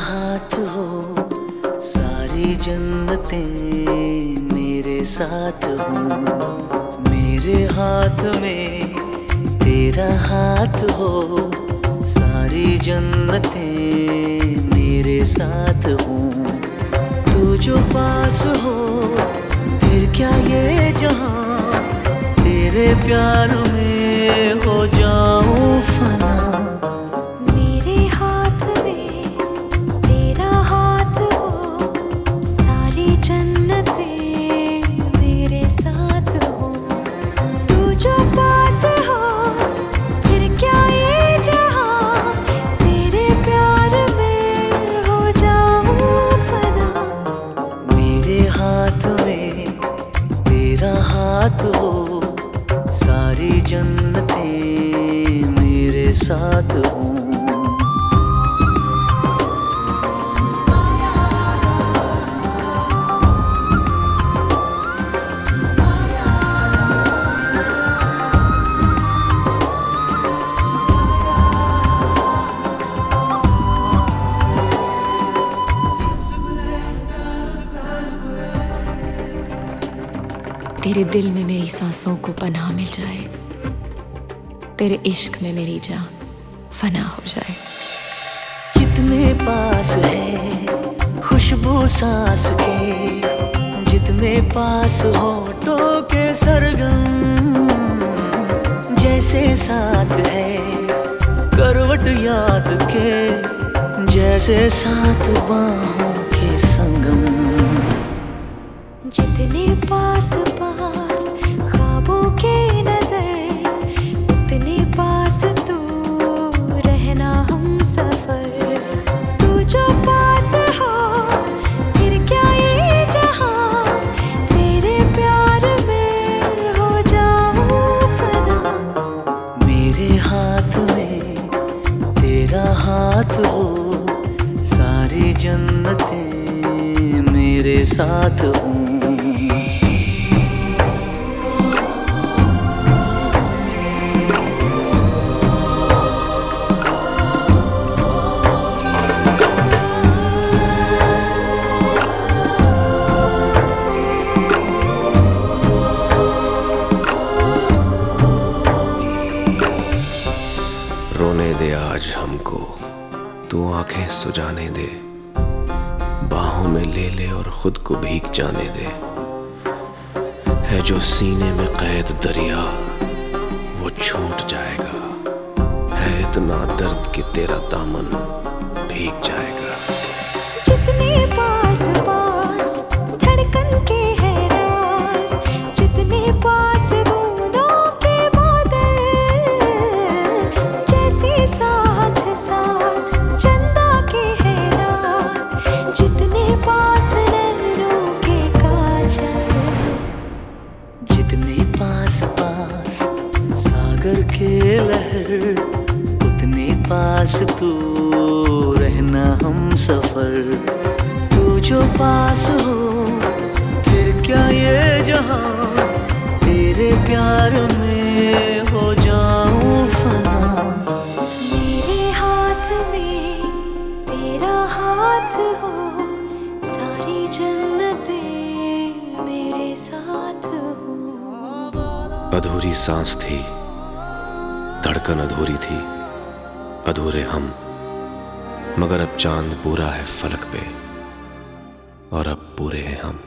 हाथ हो, सारी जन्नतें मेरे साथ हो। मेरे हाथ में तेरा हाथ हो, सारी जन्नतें मेरे साथ हो। तू जो पास हो, फिर क्या ये जहाँ? तेरे प्यार में हो जाऊँ मेरे साथ हो। तेरे दिल में मेरी सांसों को पनाह मिल जाए। तेरे इश्क में मेरी जान फना हो जाए। जितने पास है खुशबू सांस के जितने पास होठों के सरगम जैसे साथ है करवट याद के जैसे साथ बाहों के संगम। जितने पास पास सारी जन्नतें मेरे साथ हों। रोने दे आज हमको। तू आँखें सुजाने दे। बाहों में ले ले और खुद को भीग जाने दे। है जो सीने में कैद दरिया, वो छूट जाएगा। है इतना दर्द कि तेरा दामन भीग जाएगा। जितने पास पास लहर उतने पास तू रहना हम सफ़र। तू जो पास हो फिर क्या ये जहाँ? तेरे प्यार में हो जाऊँ फना। मेरे हाथ में तेरा हाथ हो सारी जन्नतें मेरे साथ हो। अधूरी सांस थी। धड़कन अधूरी थी। अधूरे हम। मगर अब चाँद पूरा है फलक पे। और अब पूरे हैं हम।